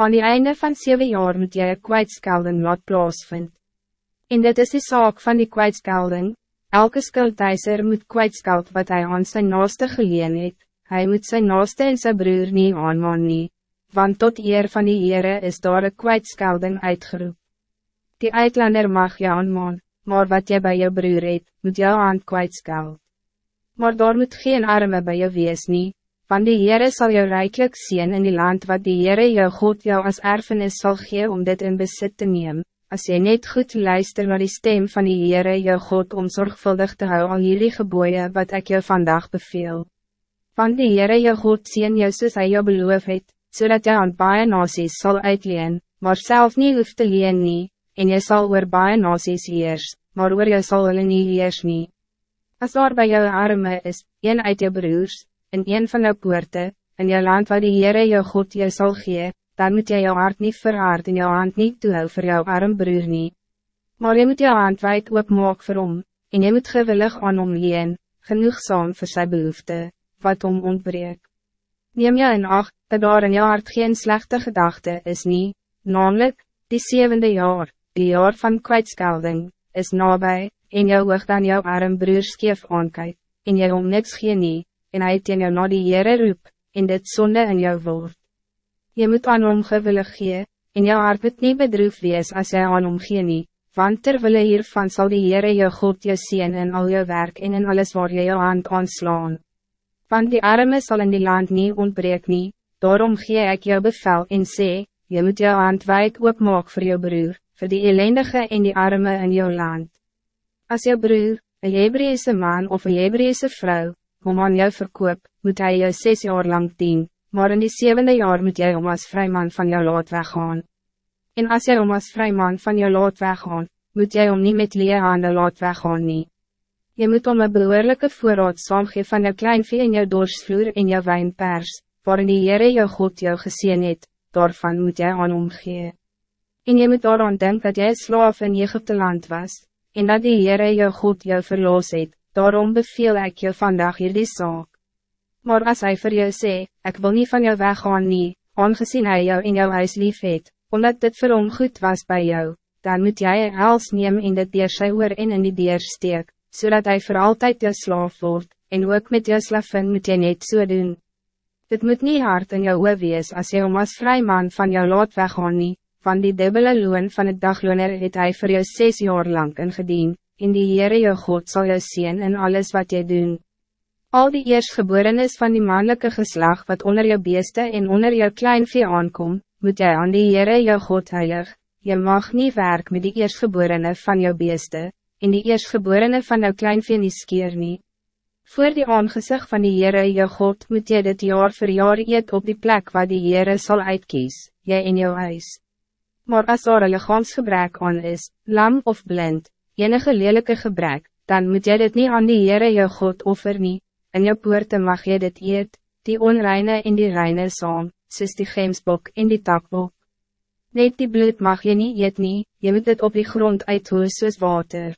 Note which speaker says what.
Speaker 1: Aan die einde van zeven jaar moet jy een kwijtskelding laat plaasvind. En dit is die zaak van die kwijtskelding, elke skuldeiser moet kwijtskeld wat hij aan zijn naaste geleen het, hy moet zijn naaste en zijn broer nie aanmaan nie, want tot eer van die Heere is daar een kwijtskelding uitgeroep. Die uitlander mag je aanmaan, maar wat jy bij je broer het, moet jou aan kwijtskeld. Maar daar moet geen arme bij je wees nie, want die Heere sal jou rijkelijk zien in die land wat die Heere jou God jou als erfenis zal gee om dit in besit te neem, als jy net goed luister naar die stem van die Heere jou God om zorgvuldig te hou al jullie geboeien wat ik jou vandaag beveel. Want die Heere jou God zien jou soos hy jou beloof het, so jy aan baie nasies sal uitleen, maar zelf niet hoeft te leen nie, en jy sal oor baie nasies heers, maar oor jou sal hulle nie heers nie. As daar bij jou arme is, een uit jou broers, in een van de poorten, in je land waar die Heere jou God je zal gee, dan moet je jou hart niet verhard en jou hand niet toehou voor jou arm broer nie. Maar je moet jou hand wijd opmaak vir hom, en je moet gewillig aan hom leen, genoegzaam voor zijn behoefte, wat om ontbreek. Neem je in acht, dat daar in jou hart geen slechte gedachte is nie, namelijk, die zevende jaar, die jaar van kwijtskelding, is nabij, en jou oog dan jou arm broer skeef aankyk, en jy om niks gee nie, en hy teen jou na die Heere roep, en dit zonde in jou word. Je moet aan hom gewillig gee, en jou hart moet nie bedroef wees as jy aan hom gee nie, want terwille hiervan zal die Heere jou God jou zien in al jou werk en in alles waar jy jou hand aanslaan. Want die arme zal in die land niet ontbreek nie, daarom gee ik jou bevel en sê, je moet jou hand wijd opmaak voor jou broer, voor die ellendige en die arme in jou land. Als jou broer, een Hebreese man of een Hebreese vrouw, om aan jou verkoop, moet hij jou zes jaar lang dien, maar in die zevende jaar moet jij om als vrijman van jou laat weggaan. En als jij om als vrijman van jou laat weggaan, moet jij om niet met lee handen laat weggaan nie. Je moet om een behoorlijke voorraad saamgeef van jou kleinvee in jou doorsvloer en jou wijnpers, waarin die Heere jou God jou gezien het, daarvan moet jij aan omgee. En je moet daaraan denken dat jij slaaf in Egypte land was, en dat die Heere jou God jou verloos het, daarom beveel ik je vandaag hier die zaak. Maar als hij voor jou sê, ik wil niet van jou weggaan nie, aangezien hij jou in jouw huis lief het, omdat dit vir hom goed was bij jou, dan moet jij een hals neem in de dier sy oor en in die dier steek, zodat hij voor altijd jou slaaf wordt, en ook met jou slavin moet jy net so doen. Dit moet niet hard in jou oor wees as jy om as vrijman van jou laat weggaan nie, van die dubbele loon van het dagloner het hij voor jou zes jaar lang ingedien, en die Heere jou God zal jou zien in alles wat jy doen. Al die eerstgeborenes van die mannelijke geslag wat onder jou beeste en onder jou kleinvee aankom, moet jy aan die Heere jou God heilig, jy mag niet werk met die eerstgeborene van jou beeste, en die eerstgeborene van jou kleinvee nie skeer nie. Voor die aangezicht van die Heere jou God moet jy dit jaar voor jaar eet op die plek waar die Heere zal uitkies, jy in jou huis. Maar als daar een lichaamsgebrek aan is, lam of blind, enige lelijke gebrek, dan moet jy dit niet aan die Heere jou God offer nie, in jou poorte mag jy dit eet, die onreine en die reine saam, soos die gemsbok en die takbok. Net die bloed mag je niet eet nie, jy moet dit op die grond uithoos soos water.